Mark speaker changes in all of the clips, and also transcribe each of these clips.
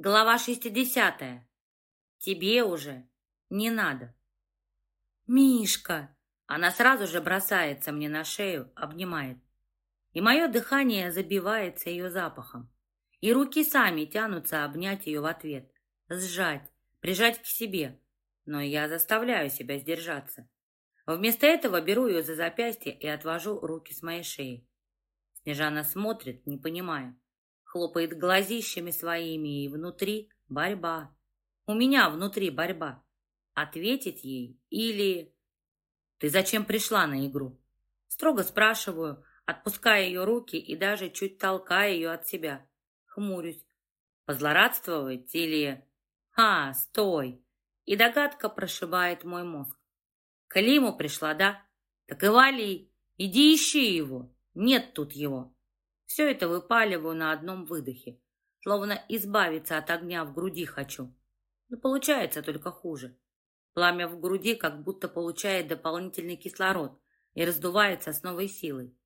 Speaker 1: Глава шестидесятая. Тебе уже не надо.
Speaker 2: Мишка!
Speaker 1: Она сразу же бросается мне на шею, обнимает. И мое дыхание забивается ее запахом. И руки сами тянутся обнять ее в ответ, сжать, прижать к себе. Но я заставляю себя сдержаться. Вместо этого беру ее за запястье и отвожу руки с моей шеи. Снежана смотрит, не понимая. Хлопает глазищами своими, и внутри борьба. У меня внутри борьба. Ответить ей или... Ты зачем пришла на игру? Строго спрашиваю, отпуская ее руки и даже чуть толкая ее от себя. Хмурюсь. Позлорадствовать или... А, стой! И догадка прошибает мой мозг. К пришла, да? Так и вали, иди ищи его. Нет тут его. Все это выпаливаю на одном выдохе, словно избавиться от огня в груди хочу. Но получается только хуже. Пламя в груди как будто получает дополнительный кислород и раздувается с новой силой.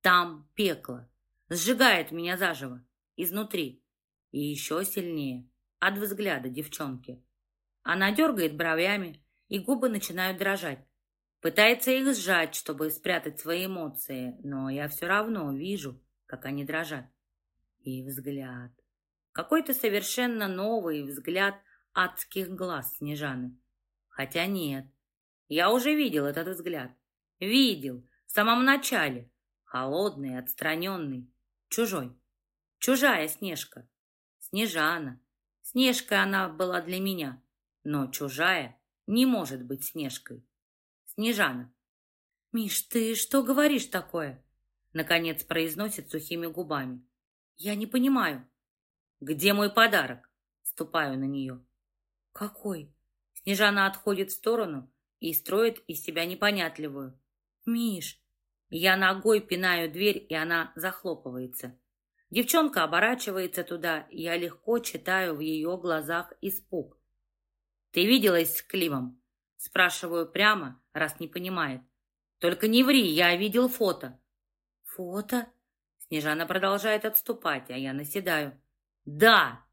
Speaker 1: Там пекло. Сжигает меня заживо. Изнутри. И еще сильнее. От взгляда девчонки. Она дергает бровями, и губы начинают дрожать. Пытается их сжать, чтобы спрятать свои эмоции, но я все равно вижу, как они дрожат. И взгляд. Какой-то совершенно новый взгляд адских глаз Снежаны. Хотя нет, я уже видел этот взгляд. Видел, в самом начале. Холодный, отстраненный, чужой. Чужая Снежка. Снежана. Снежкой она была для меня, но чужая не может быть Снежкой. Снежана.
Speaker 2: «Миш, ты что говоришь такое?»
Speaker 1: Наконец произносит сухими губами. Я не понимаю. Где мой подарок? Ступаю на нее.
Speaker 2: Какой?
Speaker 1: Снежана отходит в сторону и строит из себя непонятливую.
Speaker 2: Миш!
Speaker 1: Я ногой пинаю дверь, и она захлопывается. Девчонка оборачивается туда, и я легко читаю в ее глазах испуг. «Ты виделась с Климом?» Спрашиваю прямо, раз не понимает. «Только не ври, я видел фото.
Speaker 2: «Фото?»
Speaker 1: Снежана продолжает отступать, а я наседаю. «Да,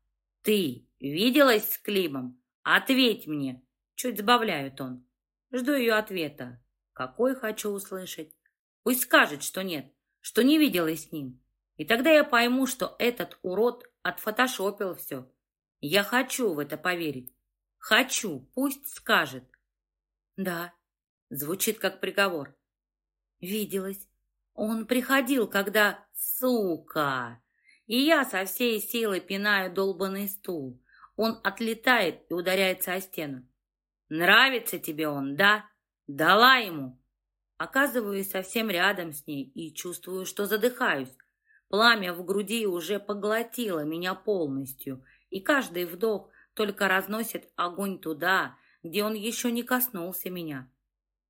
Speaker 1: ты виделась с Климом? Ответь мне!» Чуть сбавляет он. Жду ее ответа. Какой хочу услышать. Пусть скажет, что нет, что не виделась с ним. И тогда я пойму, что этот урод отфотошопил все. Я хочу в это поверить. Хочу, пусть скажет.
Speaker 2: Да,
Speaker 1: звучит как приговор.
Speaker 2: Виделась.
Speaker 1: Он приходил, когда... Сука! И я со всей силы пинаю долбанный стул. Он отлетает и ударяется о стену. Нравится тебе он, да? Дала ему. Оказываюсь совсем рядом с ней и чувствую, что задыхаюсь. Пламя в груди уже поглотило меня полностью, и каждый вдох только разносит огонь туда, где он еще не коснулся меня.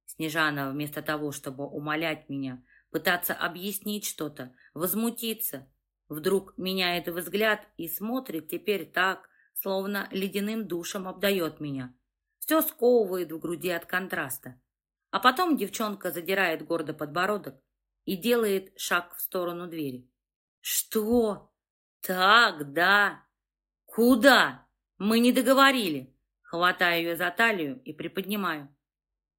Speaker 1: Снежана, вместо того, чтобы умолять меня, пытаться объяснить что-то, возмутиться. Вдруг меняет взгляд и смотрит теперь так, словно ледяным душем обдает меня. Все сковывает в груди от контраста. А потом девчонка задирает гордо подбородок и делает шаг в сторону двери. «Что? Так, да. Куда? Мы не договорили». Хватаю ее за талию и приподнимаю.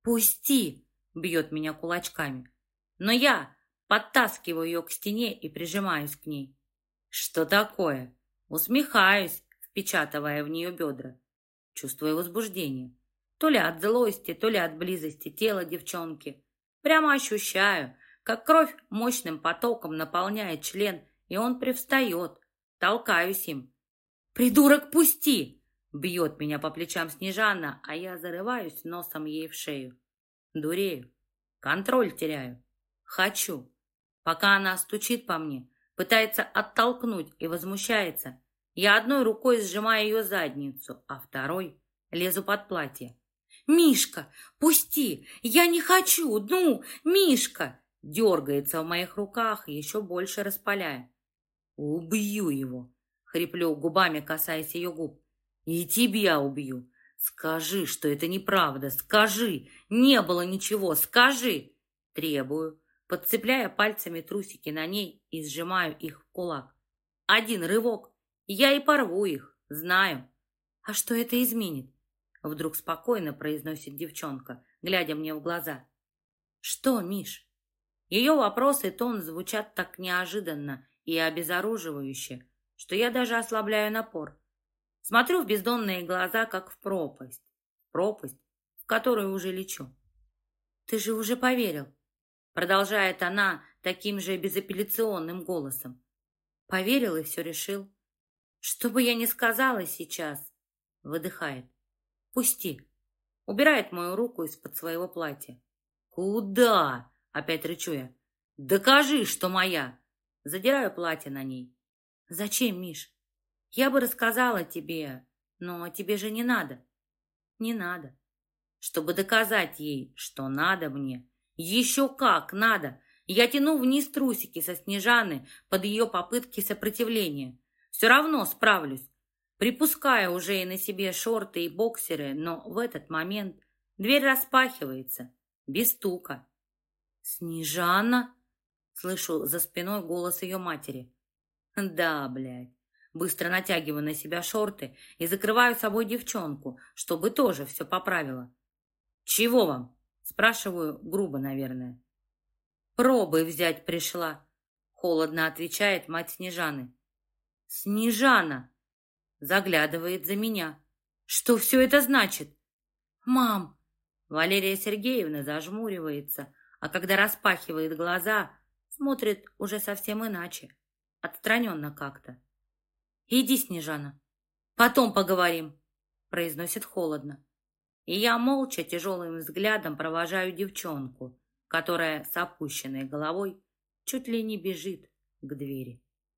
Speaker 1: «Пусти!» — бьет меня кулачками. Но я подтаскиваю ее к стене и прижимаюсь к ней. Что такое? Усмехаюсь, впечатывая в нее бедра. Чувствую возбуждение. То ли от злости, то ли от близости тела девчонки. Прямо ощущаю, как кровь мощным потоком наполняет член, и он привстает. Толкаюсь им. «Придурок, пусти!» Бьет меня по плечам Снежана, а я зарываюсь носом ей в шею. Дурею. Контроль теряю. Хочу. Пока она стучит по мне, пытается оттолкнуть и возмущается, я одной рукой сжимаю ее задницу, а второй лезу под платье. «Мишка, пусти! Я не хочу! Ну, Мишка!» Дергается в моих руках, еще больше распаляя. «Убью его!» — хриплю губами, касаясь ее губ. «И тебя убью! Скажи, что это неправда! Скажи! Не было ничего! Скажи!» Требую, подцепляя пальцами трусики на ней и сжимаю их в кулак. Один рывок, я и порву их. Знаю. А что это изменит? Вдруг спокойно произносит девчонка, глядя мне в глаза. Что, Миш? Ее вопросы и тон звучат так неожиданно и обезоруживающе, что я даже ослабляю напор. Смотрю в бездонные глаза, как в пропасть. Пропасть, в которую уже лечу. Ты же уже поверил, продолжает она таким же безапелляционным голосом. Поверил и все решил. Что бы я ни сказала сейчас, выдыхает. Пусти. Убирает мою руку из-под своего платья. Куда? Опять рычу я. Докажи, что моя. Задираю платье на ней. Зачем, Миш? Я бы рассказала тебе, но тебе же не надо. Не надо. Чтобы доказать ей, что надо мне. Еще как надо. Я тяну вниз трусики со Снежаны под ее попытки сопротивления. Все равно справлюсь. Припускаю уже и на себе шорты и боксеры, но в этот момент дверь распахивается, без стука. «Снежана?» — слышу за спиной голос ее матери. «Да, блядь». Быстро натягиваю на себя шорты и закрываю собой девчонку, чтобы тоже все поправила. «Чего вам?» — спрашиваю грубо, наверное. «Пробы взять пришла», — холодно отвечает мать Снежаны. «Снежана!» Заглядывает за меня. «Что все это значит?» «Мам!» Валерия Сергеевна зажмуривается, а когда распахивает глаза, смотрит уже совсем иначе, отстраненно как-то. «Иди, Снежана, потом поговорим», — произносит холодно. И я молча тяжелым взглядом провожаю девчонку, которая с опущенной головой чуть ли не бежит к двери.